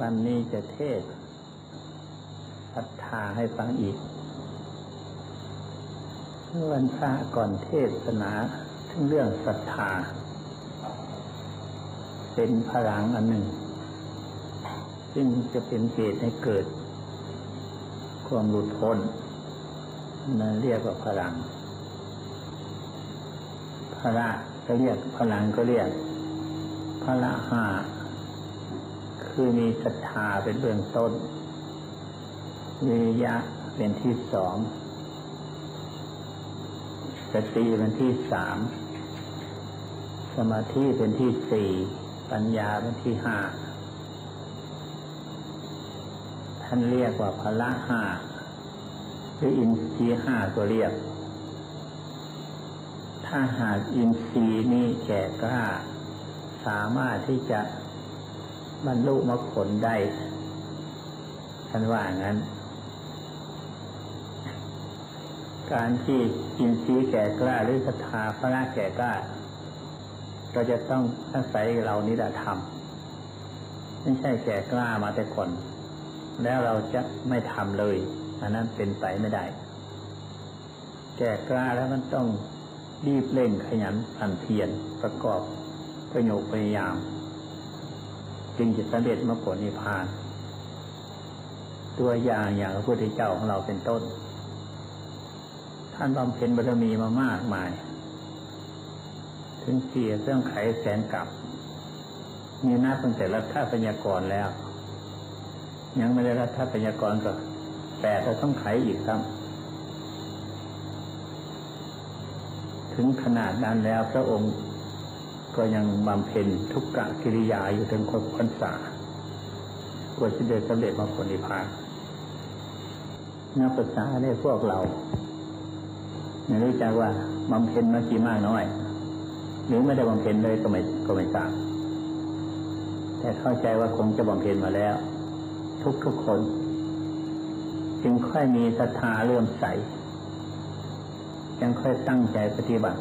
วันนี้จะเทศศรัทธาให้ฟังอีกวันพระก่อนเทศนาถึงเรื่องศรัทธา เป็นพลังอันหนึ่ง ซึ่งจะเป็นเหตุให้เกิด ความหลุดพ้นนั่นเรียกว่าพลังพระก็เรียกพลังก็เรียกพระห้า คือมีศรัทธาเป็นเบื้องต้นวิริยะเป็นที่สองสติเป็นที่สามสมาธิเป็นที่สี่ปัญญาเป็นที่ห้าท่านเรียกว่าพละห้าหรืออินทรีห้าก็เรียก ถ้าหากอินทรีย์นี้แก่กล้า สามารถที่จะ บรรลุมรรคผลได้ท่านว่างั้น การที่อินทรีย์แก่กล้าหรือศรัทธาพระแก่กล้าเราจะต้องอาศัยเรานิดธรรมไม่ใช่แก่กล้ามาแต่ก่อนแล้วเราจะไม่ทำเลย อันนั้นเป็นไปไม่ได้ แก่กล้าแล้วมันต้องรีบเร่งขยันพันเพียรประกอบประโยชน์พยายาม จึงจะสำเร็จมรรคผลนิพพาน ตัวอย่างอย่างพระพุทธเจ้าของเราเป็นต้น ท่านบำเพ็ญบารมีมามากมาย ถึงเสียเรื่องไขแสนกลับ มีนับตั้งแต่รัฐปัญญากรแล้ว ยังไม่ได้รัฐปัญญากรก็แต่จะต้องไขอีกซ้ำถึงขนาดนั้นแล้วพระองค์ ก็ยังบำเพ็ญทุกกะกิริยาอยู่ถึงคนพรรษากว่าจะได้สำเร็จมาผลนิพพานนักศึกษาได้พวกเราไม่รู้จักว่าบำเพ็ญมากี่มากน้อย หรือไม่ได้บำเพ็ญเลยก็ไม่ก็ไม่ทราบแต่เข้าใจว่าคงจะบำเพ็ญมาแล้ว ทุกทุกคน จึงค่อยมีศรัทธาเลื่อมใสยังค่อยตั้งใจปฏิบัติ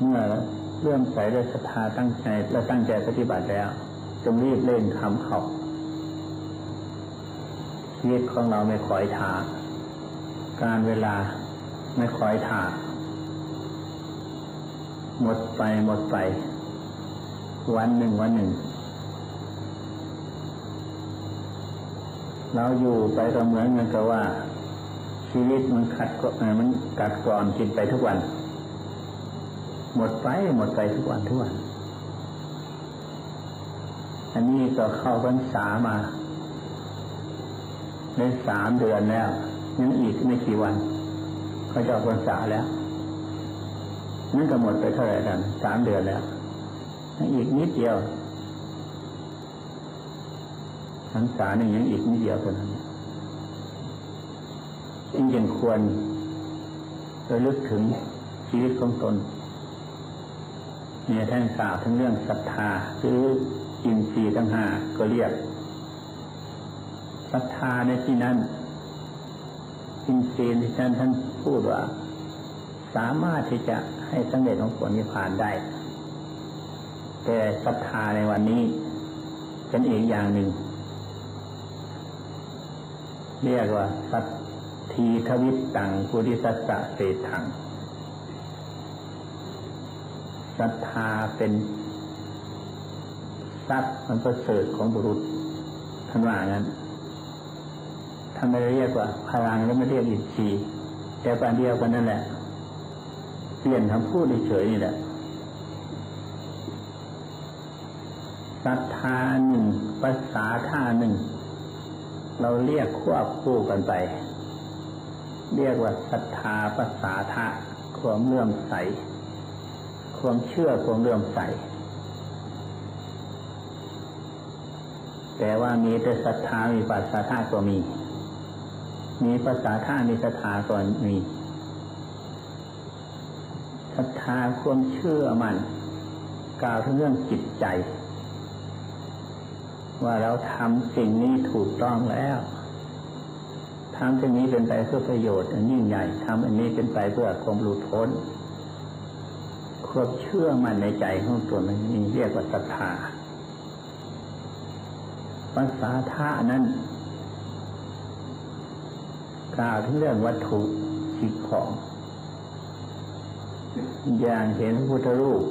เมื่อเลื่อมใสด้วยศรัทธาตั้งใจและตั้งใจปฏิบัติแล้วจงรีบเล่นทำเขาชีวิตของเราไม่คอยทาการเวลาไม่คอยทาหมดไปหมดไป วันหนึ่งวันหนึ่ง เราอยู่ไปก็เหมือนกันกับว่า ชีวิตมันขัดก็มันกัดกร่อนกินไปทุกวัน หมดไปหมดไปทุกวันทุกวัน อันนี้ก็เข้าพรรษามาได้สามเดือนแล้ว ยังอีกไม่กี่วัน เขาจะพรรษาแล้วนั่นก็หมดไปเท่าไหร่กันสามเดือนแล้วยังอีกนิดเดียวพรรษาหนึ่งยังอีกนิดเดียวเท่านั้นจึงยังควรระลึกถึงชีวิตของตน เนี่ยท่านกล่าวถึงเรื่องศรัทธาหรืออินทรีย์ทั้งห้าก็เรียกศรัทธาในที่นั้นอินทรีย์ที่ท่านท่านพูดว่า สามารถที่จะให้สำเร็จของผลนิพพานได้ แต่ศรัทธาในวันนี้ เป็นอีกอย่างหนึ่ง เรียกว่าสัตทีทวิตตังปุริสัสสะเศถัง ศรัทธาเป็นทรัพย์มันประเสริฐของบุรุษท่านว่างั้นท่านไม่ได้เรียกว่าพลังแล้วไม่เรียกอินทรีย์แต่ปานเดียวกันนั่นแหละ เปลี่ยนคำพูดเฉยๆนี่แหละศรัทธาหนึ่งภาษาท่าหนึ่ง เราเรียกควบคู่กันไป เรียกว่าศรัทธาภาษาทะความเลื่อมใส ความเชื่อความเลื่อมใส แต่ว่ามีแต่ศรัทธามีภาษาท่าก็มี มีภาษาท่ามีศรัทธาก็มีศรัทธาความเชื่อมันกล่าวถึงเรื่องจิตใจ ว่าเราทำสิ่งนี้ถูกต้องแล้วทำสิ่งนี้เป็นไปเพื่อประโยชน์อันยิ่งใหญ่ทำอันนี้เป็นไปเพื่อความหลุดพ้น ความเชื่อมันในใจของตัวมันนี่เรียกว่าศรัทธาภาษาธานั้นกล่าวถึงเรื่องวัตถุสิ่งของ อย่างเห็นพุทธรูป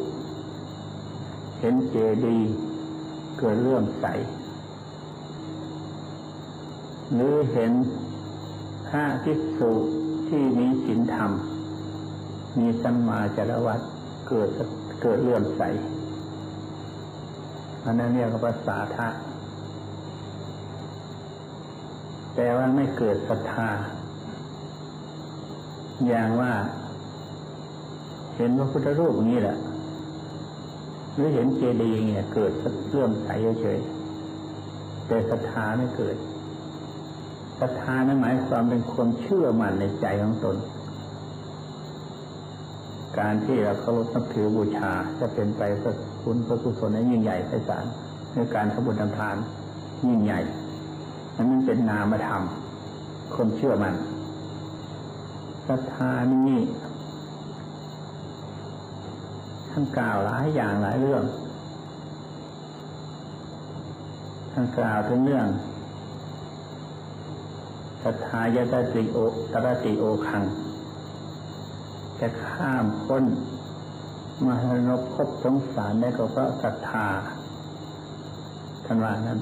เห็นเจดีย์เกิดเรื่องใส หรือเห็นพระภิกษุที่มีศีลธรรม มีสัมมาจารวัต เกิดเกิดเรื่องใสอันนั้นเรียกว่าภาทะแต่ว่าไม่เกิดศรัทธา อย่างว่า เห็นพระพุทธรูปนี้แหละหรือเห็นเจดีย์เนี่ย เกิดเรื่องใสเฉยแต่ศรัทธาไม่เกิดศรัทธานั้นหมายความเป็นความเชื่อมั่นในใจของตน การที่เราเคารพนับถือบูชาจะเป็นไปเพื่อคุณพระกุศลในยิ่งใหญ่ไพศาลในการทำบุญทำทานยิ่งใหญ่นั้นมันเป็นนามธรรมคนเชื่อมันศรัทธานี้ท่านกล่าวหลายอย่างหลายเรื่องท่านกล่าวถึงเรื่องศรัทธายตติโอตรติโอคัง จะข้ามพ้นมหานพพสงสารได้ก็เพราะศรัทธาท่านว่านั้น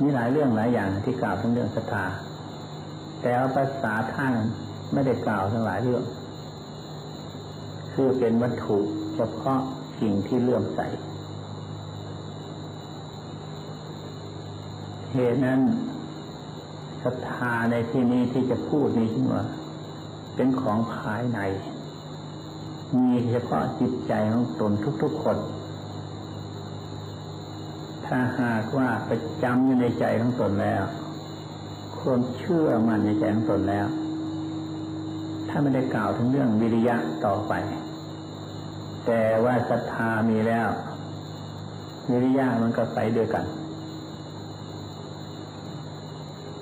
มีหลายเรื่องหลายอย่างที่กล่าวทั้งเรื่องศรัทธาแต่เอาภาษาท่านไม่ได้กล่าวทั้งหลายเรื่อง คือเป็นวัตถุเฉพาะสิ่งที่เลื่อมใสเหตุนั้นศรัทธาในที่นี้ที่จะพูดนี้จึงว่า เป็นของภายใน มีเฉพาะจิตใจของตนทุกๆคน ถ้าหากว่าไปจำอยู่ในใจของตนแล้ว ความเชื่อมันในใจของตนแล้ว ถ้าไม่ได้กล่าวถึงเรื่องวิริยะต่อไป แต่ว่าศรัทธามีแล้ว วิริยะมันก็ไปด้วยกัน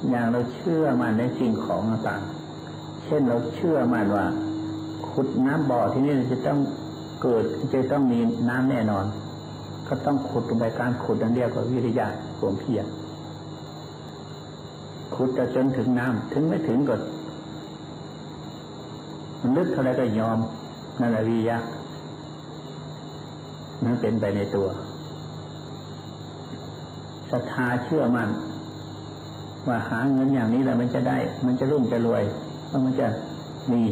อย่างเราเชื่อมันในสิ่งของต่างๆ เช่นเราเชื่อมั่นว่า ขุดน้ำบ่อที่นี่จะต้องเกิดจะต้องมีน้ำแน่นอน ก็ต้องขุดลงไปการขุดนั่นเรียวกว่าวิริยะความเพียรขุดจะจนถึงน้ำถึงไม่ถึงก็มันลึกเท่าไรก็ยอมนั่นแหละวิริยะมันเป็นไปในตัวศรัทธาเชื่อมัน่นว่าหาเงินอย่างนี้แล้วมันจะได้ มันจะรุ่งจะรวย แล้วมันจะมี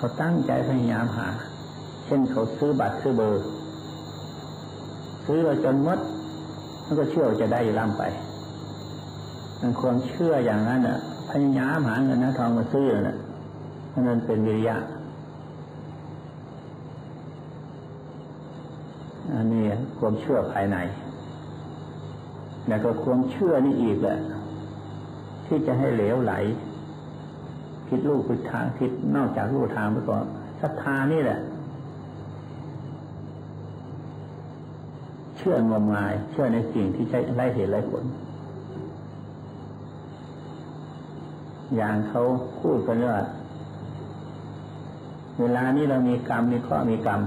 ก็ตั้งใจพยายามหา เช่นเขาซื้อบัตรซื้อเบอร์ ซื้อจนมดมันก็เชื่อจะได้ร่ำไปมันความเชื่ออย่างนั้นอะพยายามหาเงินนะทองมาซื้อน่ะนั่นเป็นวิริยะอันนี้ความเชื่อภายใน แล้วก็ความเชื่อนี่อีกแหละที่จะให้เหลวไหล คิดลูกคิดทางคิดนอกจากลูกทางไปก่อนศรัทธานี่แหละ เชื่องมงาย เชื่อในสิ่งที่ใช่ไร้เหตุไร้ผล อย่างเขาพูดกันว่าเวลานี้เรามีกรรมมีข้อมีกรรม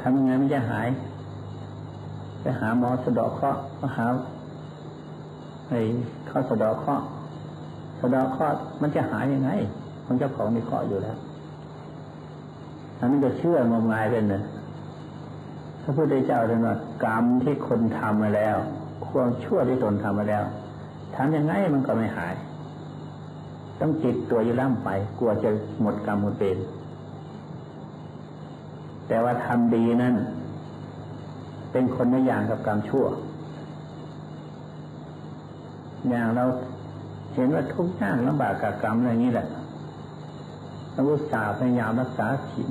ทำยังไงมันจะหาย ไปหาหมอสะดอกเคราะห์มาหาไอ้ข้อสะดอกเคราะห์ สะดอกเคราะมันจะหายยังไงมันเจ้าของมีเคราะอยู่แล้วอันนี้จะเชื่องมงายเป็นเนี่ยระพุทธเจ้าท่านว่ากรรมที่คนทำมาแล้ว ความชั่วที่ตนทำมาแล้วทำยังไงมันก็ไม่หาย ต้องจิตตัวอยู่ล่ำไปกลัวจะหมดกรรมหมดเป็นแต่ว่าทำดีนั้นเป็นคนไม่อย่างกับกรรมชั่ว อย่างเรา เห็นว่าทุกข์ยากลำบากกับกรรมอะไรนี้แหละราอุตส่าห์พยายามรักษาศีล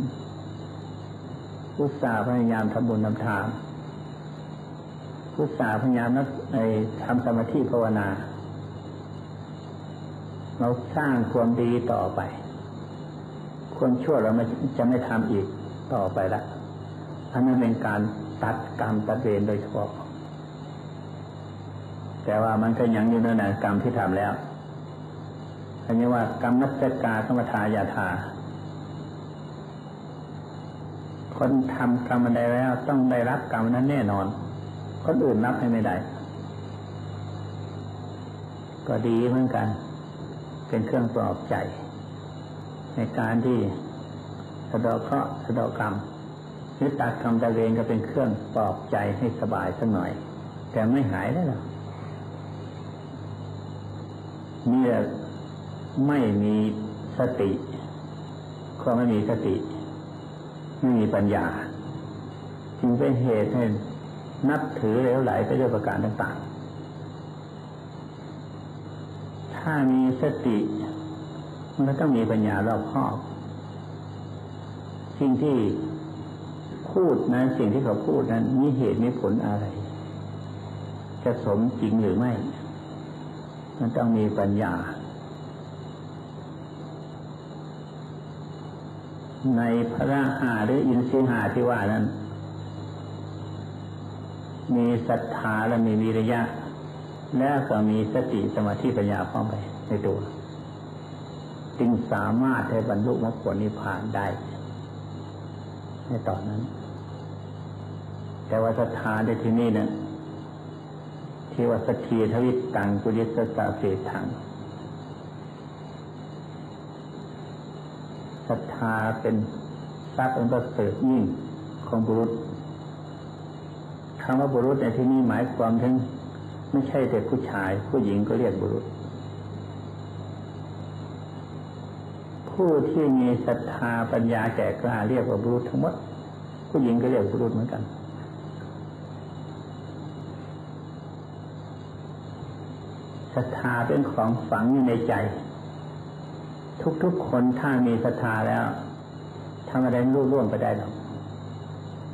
พุทธาพยายามทำบุญทำทานพุทธาพยายามนักในทำสมาธิภาวนา เราสร้างความดีต่อไป ความชั่วเราไม่จะไม่ทำอีกต่อไปละอันนั้นเป็นการตัดกรรมตัดเวรโดยเฉพาะแต่ว่ามันก็ยังอยู่ในนกรรมที่ทำแล้ว อันนี้ว่ากรรมนัจกาธรรมทายาทาคนทำกรรมใดแล้วต้องได้รับกรรมนั้นแน่นอน คนอื่นรับให้ไม่ได้ ก็ดีเหมือนกัน เป็นเครื่องปลอบใจ ในการที่สะดอกเคราะห์สะดอกกรรมนิตัดกรรมตะเวงก็เป็นเครื่องปลอบใจให้สบายสักหน่อย แต่ไม่หายได้หรอกเมื่อ ไม่มีสติ ก็ไม่มีสติ ไม่มีปัญญา จึงเป็นเหตุให้นับถือเลวไหลไปด้วยประการต่างๆ ถ้ามีสติ มันก็ต้องมีปัญญารอบคอบ สิ่งที่พูดนั้นสิ่งที่เขาพูดนั้นมีเหตุมีผลอะไร จะสมจริงหรือไม่ มันต้องมีปัญญา ในพระหาหรืออินทรีหาที่ว่านั้น มีศรัทธาและมีวิริยะ แล้วก็มีสติสมาธิปัญญาพร้อมไปในตัว จึงสามารถให้บรรลุมรรคผลนิพพานได้ ในตอนนั้น แต่ว่าศรัทธาในที่นี้เนี่ยที่ว่าสกีทวิตตังกุลิสสาเสถัง ศรัทธาเป็นทรัพย์อันประเสริฐยิ่งของบุรุษคำว่าบุรุษในที่นี้หมายความถึงไม่ใช่แต่ผู้ชาย ผู้หญิงก็เรียกบุรุษ ผู้ที่มีศรัทธาปัญญาแก่กล้าเรียกว่าบุรุษทั้งหมด ผู้หญิงก็เรียกบุรุษเหมือนกันศรัทธาเป็นของฝังอยู่ในใจ ทุกๆคนถ้ามีศรัทธาแล้วทำอะไรรู้ร่วงไปได้หรอก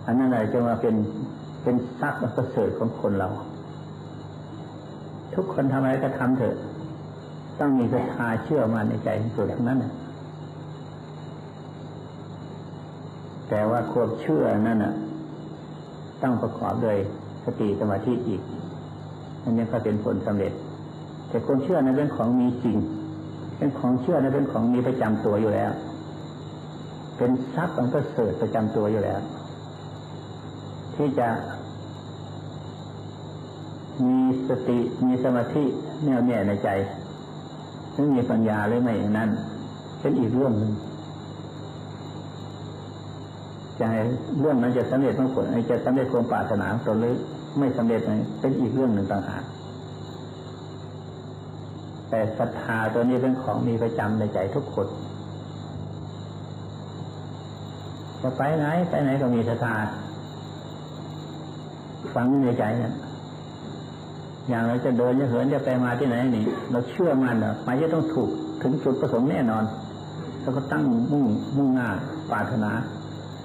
อันนั้นอะไรจะมาเป็นเป็นทรัพย์ประเสริฐของคนเรา ทุกคนทำอะไรก็ทำเถอะ ต้องมีศรัทธาเชื่อมันในใจตัวทั้งนั้นแต่ว่าควบเชื่อนั่นน่ะ ต้องประกอบด้วยสติสมาธิอีกอันนี้ก็เป็นผลสำเร็จ แต่คนเชื่อนั้นเป็นของมีจริง เป็นของเชื่อนั้นเป็นของมีประจำตัวอยู่แล้ว เป็นทรัพย์อันประเสริฐประจำตัวอยู่แล้ว ที่จะมีสติมีสมาธิแน่วแน่ในใจหรือมีปัญญาหรือไม่อย่างนั้นเป็นอีกเรื่องหนึ่งจะให้เรื่องนั้นจะสำเร็จต้องผลจะสำเร็จความปรารถนาตนหรือไม่สำเร็จเป็นอีกเรื่องหนึ่งต่างหาก แต่ศรัทธาตัวนี้เป็นของมีประจำในใจทุกคนจะไปไหนไปไหนก็มีศรัทธาฝังในใจนะอย่างเราจะเดินจะเหินจะไปมาที่ไหนนี่ เราเชื่อมันอะไปจะต้องถูกถึงจุดประสงค์แน่นอนแล้วก็ตั้งมุ่งมุ่งหน้าปรารถนา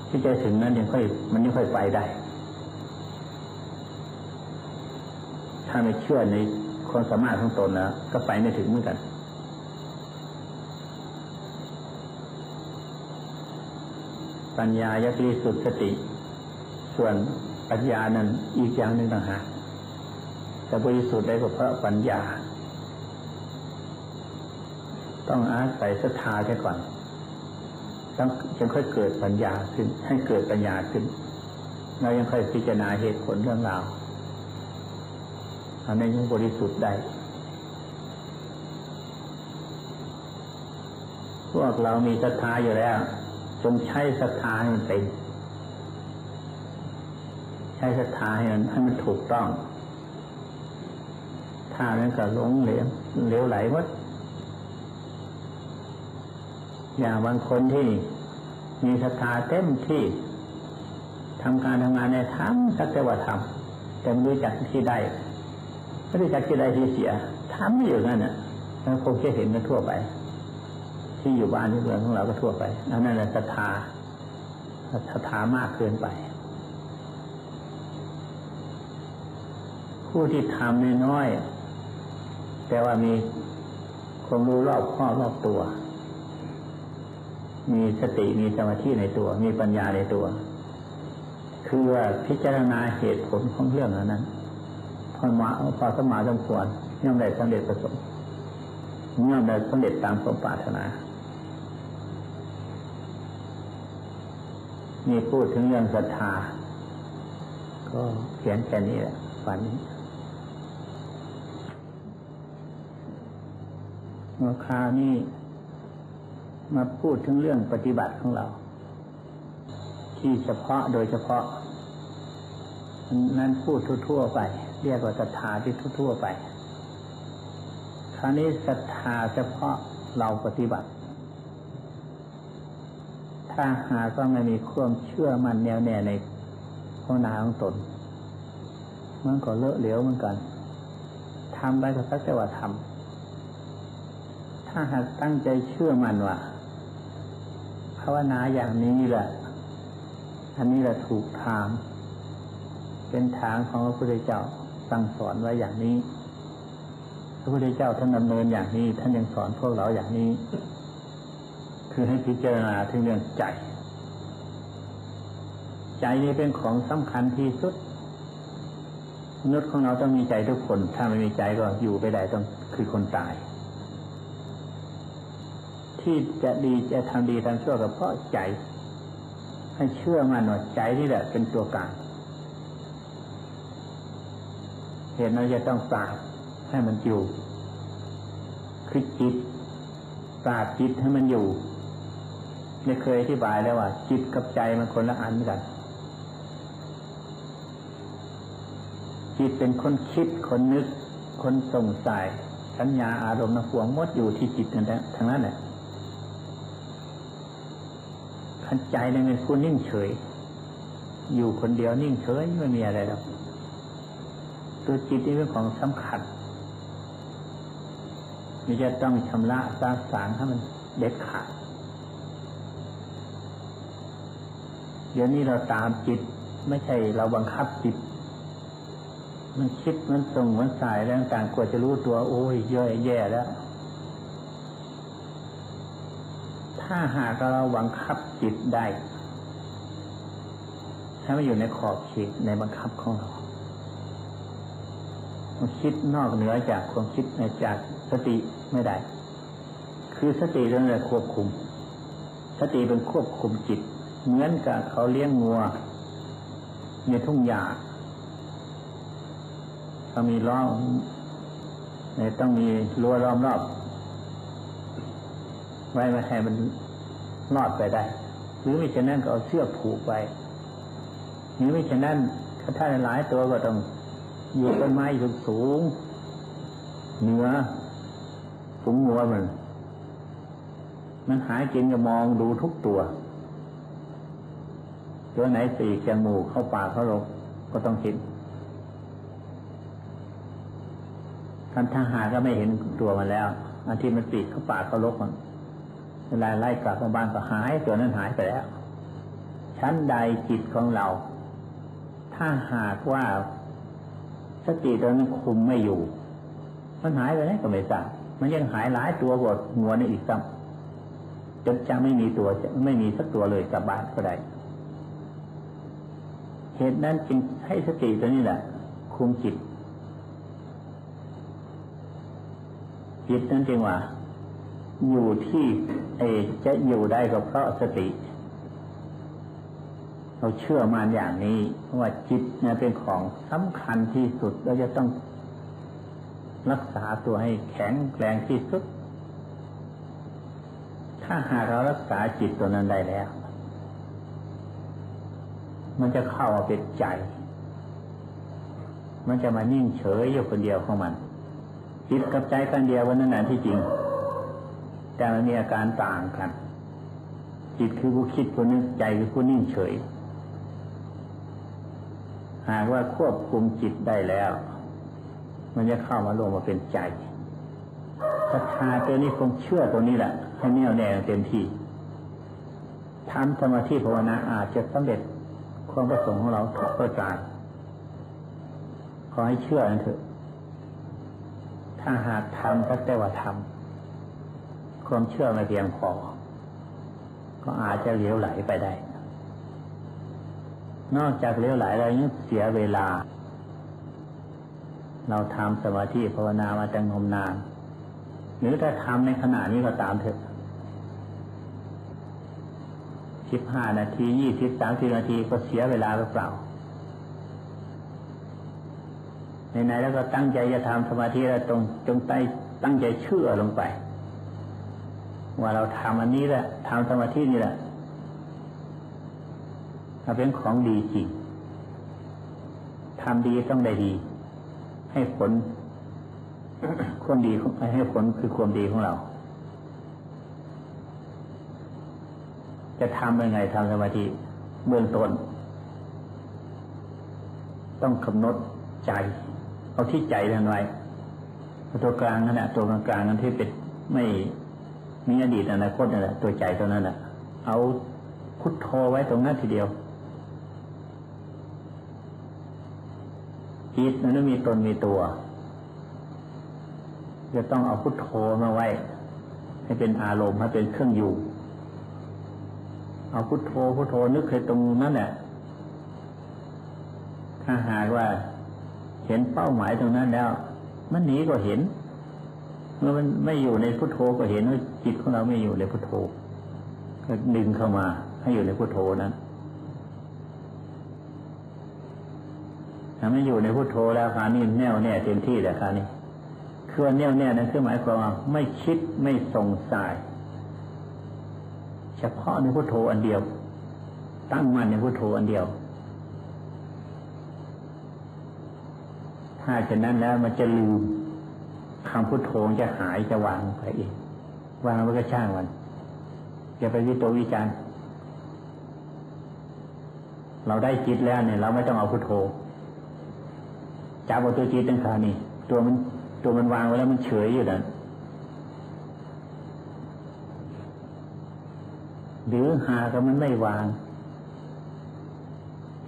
ที่จะถึงนั้นยังค่อย มันยังค่อยไปได้ ถ้าไม่เชื่อใน ความสามารถของตนนะก็ไปไม่ถึงเหมือนกัน ปัญญายักรีสุดสติ ส่วนปัญญานั้นอีกอย่างหนึ่งต่างหากจะบริสุทธิ์ได้ก็เพราะปัญญา ต้องอาศัยศรัทธาแค่ก่อนต้องยังค่อยเกิดปัญญาขึ้น ให้เกิดปัญญาขึ้นเรายังค่อยพิจารณาเหตุผลเรื่องราว อันนี้ยังบริสุทธิ์ได้ พวกเรามีศรัทธาอยู่แล้ว จงใช้ศรัทธาให้มันเป็น ใช้ศรัทธาให้มันให้มันถูกต้อง ถ้านั้นก็หลงเหลวเหลวไหลหมดอย่างบางคนที่มีศรัทธาเต็มที่ทำการทำงานในทำสักแต่ว่าทำแต่ไม่รู้จักที่ได้ ไม่รู้จักที่ได้ที่เสียทำไม่อยู่นั่นน่ะแล้วคงจะเห็นกันทั่วไป ที่อยู่บ้านที่เมืองของเราก็ทั่วไปนั่นแหละศรัทธาศรัทธามากเกินไป ผู้ที่ทำน้อยแต่ว่ามีความรู้รอบครอบรอบตัว มีสติมีสมาธิในตัว มีปัญญาในตัว คือว่าพิจารณาเหตุผลของเรื่องนั้น พอมาพอสมาสมควรย่อมได้สำเร็จประสงค์ย่อมได้สำเร็จตามสมปรารถนามีพูดถึงเรื่องศรัทธา ก็เขียนแค่นี้แหละฝันนี้เมื่อคราวนี้มาพูดถึงเรื่องปฏิบัติของเรา ที่เฉพาะโดยเฉพาะนั้นพูดทั่ว ๆ ไป เรียกว่าศรัทธาที่ทั่วไป คราวนี้ศรัทธาเฉพาะเราปฏิบัติ ถ้าหากว่าไม่มีความเชื่อมันแน่วแน่ในภาวนาของตน มันก็เลอะเหลวเหมือนกันทำไปก็สักแต่ว่าทำถ้าหากตั้งใจเชื่อมั่นว่าภาวนาอย่างนี้แหละ อันนี้แหละถูกทาง เป็นทางของพระพุทธเจ้า สั่งสอนไว้อย่างนี้ พระพุทธเจ้าท่านดำเนินอย่างนี้ ท่านยังสอนพวกเราอย่างนี้ คือให้พิจารณาถึงเรื่องใจ ใจนี้เป็นของสำคัญที่สุดมนุษย์ของเราต้องมีใจทุกคน ถ้าไม่มีใจก็อยู่ไปได้ต้องคือคนตาย ที่จะดีจะทำดีทำชั่วก็เพราะใจ ให้เชื่อมันว่าใจนี่แหละเป็นตัวกลาง เหตุเราจะต้องปราบให้มันอยู่ คือจิตปราบจิตให้มันอยู่ไม่เคยอธิบายแล้วว่า จิตกับใจมันคนละอันกันจิตเป็นคนคิดคนนึก คนสงสัยสัญญาอารมณ์นพวงมดอยู่ที่จิตนั่นแหละทั้งนั้นแหละขันใจเนี่ยเป็นผู้นิ่งเฉย อยู่คนเดียวนิ่งเฉยไม่มีอะไรหรอก ตัวจิตนี่เป็นของสำคัญนี่จะต้องชำระสาสารให้มันเด็ดขาดเดี๋ยวนี้เราตามจิต ไม่ใช่เราบังคับจิต มันคิดมันส่งมันสายแล้วต่างกว่าจะรู้ตัวโอ้ยย่อยแย่แล้ว ถ้าหากเราบังคับจิตได้ให้มันอยู่ในขอบเขตในบังคับของเรา มันคิดนอกเหนือจากความคิดในจากสติไม่ได้ คือสติเรื่องอะไรควบคุม สติเป็นควบคุมจิต เหมือนกับเขาเลี้ยงงัวในทุ่งหญ้าเขามีล้อมต้องมีรั้วล้อมรอบไว้ไม่ให้มันรอดไปได้ หรือไม่เช่นนั้นก็เอาเชือกผูกไว้หรือไม่เช่นนั้นถ้าหลายตัวก็ต้อง อยู่ต้นไม้สูงสูง เหนือฝูงงัวมัน มันหายกินก็มองดูทุกตัว ตัวไหนปีกจมูเข้าปากเข้าลงก็ต้องคิดท่านทหารก็ไม่เห็นตัวมันแล้วอันที่มันปีกเข้าปากเข้าลกมันเวลาไล่กลับมาบ้านก็หายตัวนั้นหายไปแล้วชั้นใดจิตของเรา ถ้าหากว่า สติตอนนั้นคุมไม่อยู่ มันหายไปไหนก็ไม่ทราบมันยังหายหลายตัวกว่าหัวในอีกซ้ำจนจะไม่มีตัวจะไม่มีสักตัวเลยกลับบ้านก็ได้เหตุนั้นจึงให้สติตัวนี้แหละ คุมจิต จิตนั้นจึงว่า อยู่ที่เอจะอยู่ได้ก็เพราะสติ เราเชื่อมันอย่างนี้ว่าจิตเนี่ยเป็นของสำคัญที่สุดเราจะต้องรักษาตัวให้แข็งแรงที่สุด ถ้าหากเรารักษาจิตตัวนั้นได้แล้ว มันจะเข้ามาเป็นใจ มันจะมานิ่งเฉยอยู่คนเดียวของมัน จิตกับใจกันเดียววันนั้นที่จริง แต่มันมีอาการต่างกัน จิตคือผู้คิดผู้นึกใจคือผู้นิ่งเฉย หากว่าควบคุมจิตได้แล้ว มันจะเข้ามารวมมาเป็นใจศรัทธาตัวนี้คงเชื่อตัวนี้แหละให้แน่วแน่เต็มที่ทำสมาธิภาวนาอาจจะสำเร็จความประสงค์ของเราทุกประการขอให้เชื่อนั่นเถอะ ถ้าหากทำก็แต่ว่าทำความเชื่อไม่เพียงพอ ก็อาจจะเหลวไหลไปได้ นอกจากเลี้ยวไหลแล้วยังเสียเวลา เราทำสมาธิภาวนามาจังนมนาน หรือถ้าทำในขณะนี้ก็ตามเถอะสิบห้านาทียี่สิบสามสิบนาทีก็เสียเวลาหรือเปล่าไหนๆแล้วก็ตั้งใจจะทำสมาธิแล้วตรงจงใจตั้งใจเชื่อลงไป ว่าเราทำอันนี้แหละทำสมาธินี่แหละ ถ้าเป็นของดีจริงทำดีต้องได้ดี ให้ผลความดีให้ผลคือความดีของเรา จะทำยังไงทำสมาธิเบื้องต้น ต้องกำหนดใจ เอาที่ใจทันไว้ตัวกลางนั่นแหละตัวกลางกลางนั้นที่เป็นไม่มีอดีตอนาคตนั่นแหละตัวใจตัวนั้นแหละเอาพุทโธไว้ตรงนั้นทีเดียว จิตนั้นมีตนมีตัว จะต้องเอาพุทโธมาไว้ ให้เป็นอารมณ์ให้เป็นเครื่องอยู่ เอาพุทโธพุทโธนึกให้ตรงนั้นแหละถ้าหากว่าเห็นเป้าหมายตรงนั้นแล้ว มันหนีก็เห็น เมื่อมันไม่อยู่ในพุทโธก็เห็นว่าจิตของเราไม่อยู่ในพุทโธก็ดึงเข้ามาให้อยู่ในพุทโธนั้น ถ้าไม่อยู่ในพุทโธแล้วครานี้แน่วแน่เต็มที่แล้วครานี้คือแน่วแน่นั่นคือหมายความว่าไม่คิดไม่สงสัยเฉพาะในพุทโธอันเดียว ตั้งมั่นในพุทโธอันเดียว ถ้าเช่นนั้นแล้วมันจะลืมคำพุทโธจะหายจะวางไปเองวางมันก็ช่างมันอย่าไปวิโตวิจารเราได้จิตแล้วเนี่ย เราไม่ต้องเอาพุทโธ จับเอาตัวจิตตั้งขานี่ ตัวมันตัวมันวางไว้แล้วมันเฉยอยู่นั่นหรือหาก็มันไม่วาง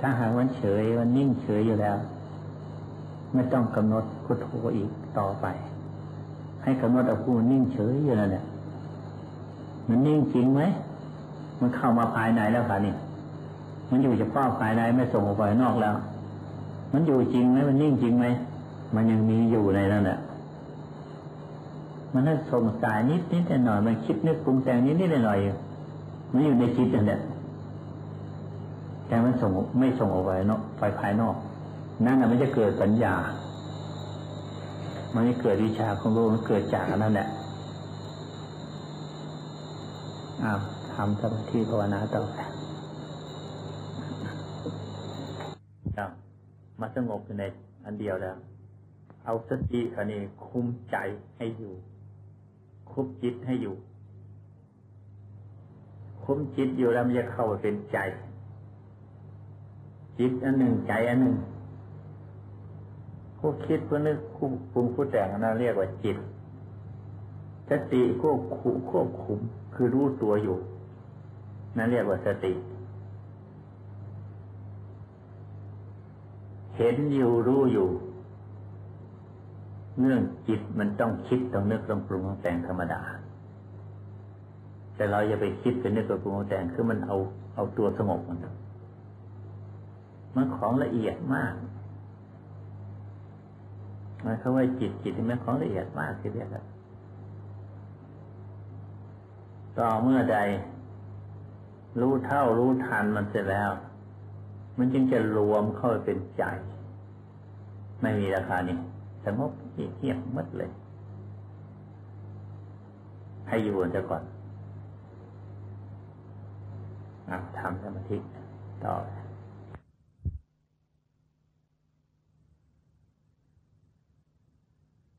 ถ้าหากมันเฉยมันนิ่งเฉยอยู่แล้ว ไม่ต้องกำหนดพุทโธอีกต่อไป ให้กำหนดเอาผู้นิ่งเฉยอยู่นั่นแหละมันนิ่งจริงไหมมันเข้ามาภายในแล้วค่ะนี่มันอยู่เฉพาะภายในไม่ส่งออกไปนอกแล้ว มันอยู่จริงไหมมันนิ่งจริงไหมมันยังมีอยู่ในนั้นแหละมันน่าสงสัยนิดนิดหน่อยมันคิดนึกปรุงแต่งนิดนิดหน่อยมันอยู่ในจิตนั่นแหละแต่มันส่งไม่ส่งออกไปนอกไปภายนอก นั่นน่ะมันจะเกิดปัญญา มันจะเกิดวิชาของรู้มันเกิดจากนั่นแหละอ้าวทำสมาธิภาวนาต่อไป มาสงบในอันเดียวแล้ว เอาสติคันนี้คุมใจให้อยู่ คุมจิตให้อยู่ คุมจิตอยู่แล้วมันจะเข้าไปเป็นใจ จิตอันหนึ่งใจอันหนึ่งผู้คิดผู้นึกผู้ปรุงผู้แต่งนั้นเรียกว่าจิตสติควบคุมควบคุมคือรู้ตัวอยู่ นั่นเรียกว่าสติ เห็นอยู่รู้อยู่ เนื่องจิตมันต้องคิดต้องนึกต้องปรุงต้องแต่งธรรมดา แต่เราอย่าไปคิดเป็นนึกปปรุงแต่งคือมันเอาเอาตัวสงบมันมันของละเอียดมากหมันเขาว่าจิตจิตที่มันของละเอียดมากทีเดียวต่อเมื่อใด รู้เท่ารู้ทันมันเสร็จแล้ว มันจึงจะรวมเข้าไปเป็นใจ ไม่มีราคานี่สงบเงียบมัดเลย ให้อยู่จะก่อนอทำสมาธิต่อ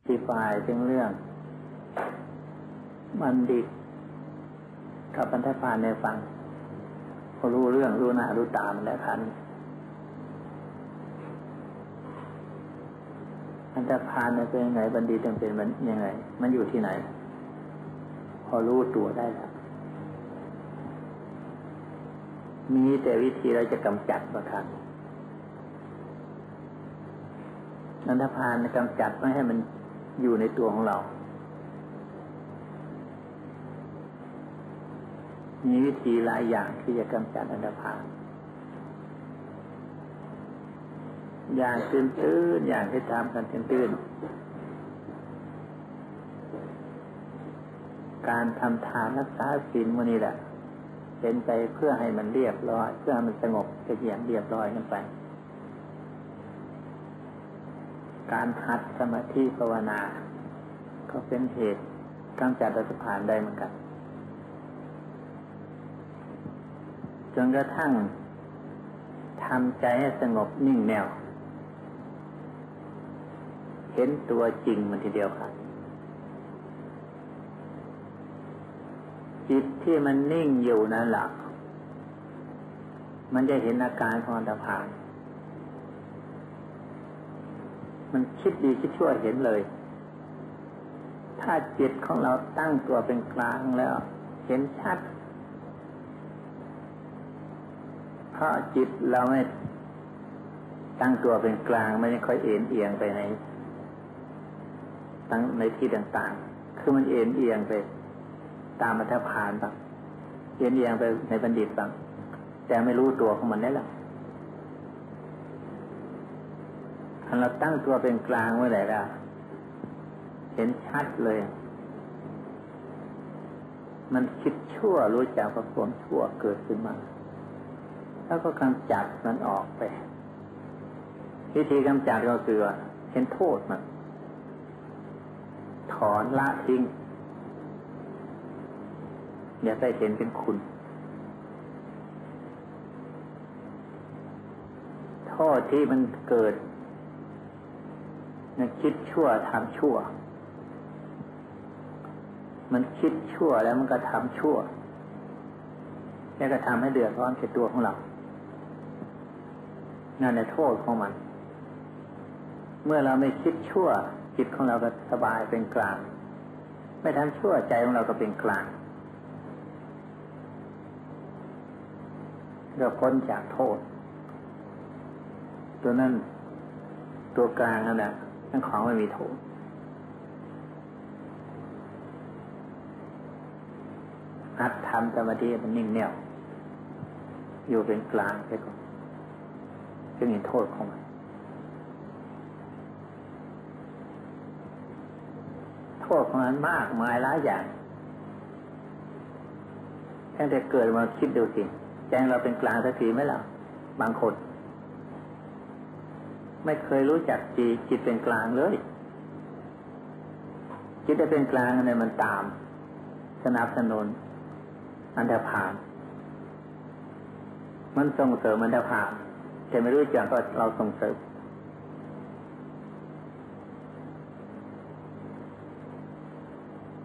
ที่ฝ่ายถึงเรื่อง มันดิกับปัญญาพานในฟังพอรู้เรื่องรู้หน้ารู้ตามันแล้วคัน อันตรพานเป็นยังไงบัณฑิตเป็นมันยังไง มันอยู่ที่ไหน พอรู้ตัวได้แล้วมีแต่วิธีเราจะกำจัดประคันอันตรพานกำจัดไม่ให้มันอยู่ในตัวของเรา มีวิธีหลายอย่างที่จะกำจัดอันตรพาน อย่างตื่นตื่นอย่างที่ทำกันตื่นตื่นการทำทานรักษาศีลมันนี่แหละ เป็นไปเพื่อให้มันเรียบร้อย เพื่อให้มันสงบเสียงเรียบร้อยกันไป การหัดสมาธิภาวนา ก็เป็นเหตุกำจัดอัตผ่านได้เหมือนกันจนกระทั่งทำใจให้สงบนิ่งแน่ว เห็นตัวจริงมันทีเดียวครับจิตที่มันนิ่งอยู่นั่นแหละมันจะเห็นอาการของอันตรพานมันคิดดีคิดชั่วเห็นเลย ถ้าจิตของเราตั้งตัวเป็นกลางแล้ว เห็นชัด เพราะจิตเราไม่ตั้งตัวเป็นกลางไม่ค่อยเอ็นเอียงไปใน ตั้งในที่ต่างๆ คือมันเอ็นเอียงไป ตามมัธพานบ้างเอียนเอียงไปในบัณฑิตบ้างแต่ไม่รู้ตัวของมันได้หรอกถ้าเราตั้งตัวเป็นกลางเมื่อไหร่ะเห็นชัดเลย มันคิดชั่วรู้จักว่าความชั่วเกิดขึ้นมา แล้วก็กำจัดมันออกไป วิธีกำจัดก็คือเห็นโทษมัน อนละทิ้งอย่าไปเห็นเป็นคุณ โทษที่มันเกิดมันคิดชั่วทำชั่ว มันคิดชั่วแล้วมันก็ทำชั่ว แล้วก็ทำให้เดือดร้อนแก่ตัวของเรานั่นในโทษของมัน เมื่อเราไม่คิดชั่ว จิตของเราก็สบายเป็นกลาง ไม่ทำชั่วใจของเราก็เป็นกลางก็พ้นจากโทษ ตัวนั้นตัวกลางนั่นแหละนั่นของไม่มีโทษอัดทำสมาธิมันนิ่งแน่วอยู่เป็นกลางไปก่อนจึงเห็นโทษของมัน โทษของมันมากมายหลายอย่างตั้งแต่เกิดมาคิดดูสิใจเราเป็นกลางสักทีไหมล่ะบางคน ไม่เคยรู้จักจีจิตเป็นกลางเลย จิตจะเป็นกลางในมันตาม สนับสนุน อันธพาลมันส่งเสริมอันธพาลแต่ไม่รู้จักก็เราส่งเสริม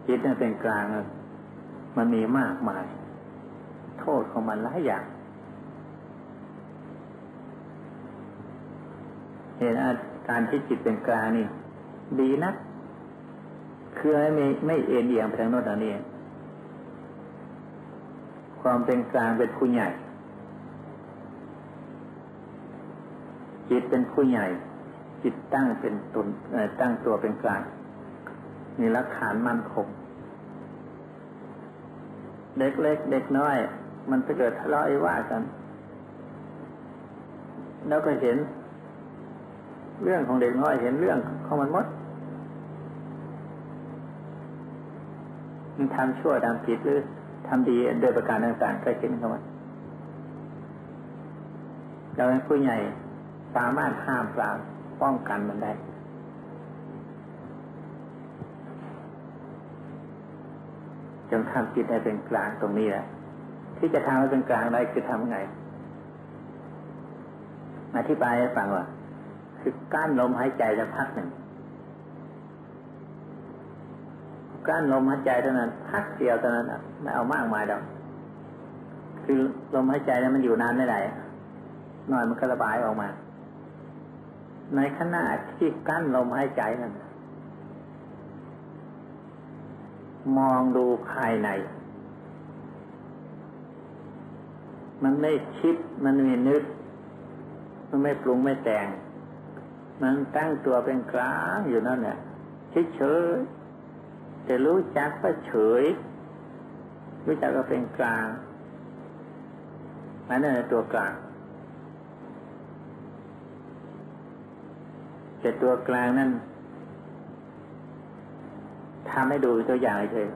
จิตนั้นเป็นกลางมันมีมากมาย โทษของมันหลายอย่างเห็นอาการที่จิตเป็นกลางนี่ ดีนะคือไม่ไม่เอ็นเอียงไปทางโน้นทางนี้ความเป็นกลางเป็นผู้ใหญ่ จิตเป็นผู้ใหญ่ จิตตั้งเป็นตนตั้งตัวเป็นกลาง มีรักฐานมั่นคง เด็กเล็กเด็กน้อย มันไปเกิดทะเลาะไอ้ว่ากัน แล้วก็เห็น เรื่องของเด็กน้อยเห็นเรื่องของมันมดมันทำชั่วทำผิดหรือทำดีโดยประการต่างๆก็เห็นเขาว่าเราเป็นผู้ใหญ่สามารถห้ามปรามป้องกันมันได้ จนทำจิตให้เป็นกลางตรงนี้แหละที่จะทำให้เป็นกลางได้คือทำไงอธิบายให้ฟังว่าคือกั้นลมหายใจจะพักหนึ่งกั้นลมหายใจเท่านั้นพักเดียวเท่านั้นไม่เอามากมายดอกคือลมหายใจนั้นมันอยู่นานไม่ได้หน่อยมันก็ระบายออกมา ในขณะที่กั้นลมหายใจนั้น มองดูภายใน มันไม่คิด มันไม่นึก มันไม่ปรุงไม่แต่ง มันตั้งตัวเป็นกลางอยู่นั่นแหละเฉยๆแต่รู้จักก็เฉย รู้จักก็เป็นกลางนั่นแหละตัวกลางแต่ตัวกลางนั่น ทำให้ดูตัวอย่างเฉย